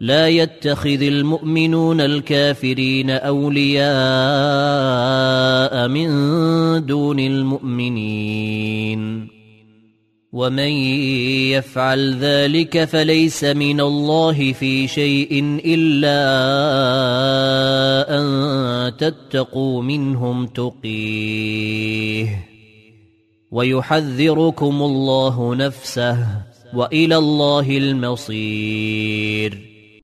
لا يتخذ المؤمنون الكافرين أولياء من دون المؤمنين. ومن يفعل ذلك فليس من الله في شيء إلا أن تتقوا منهم تقيه. ويحذركم الله نفسه وإلى الله المصير.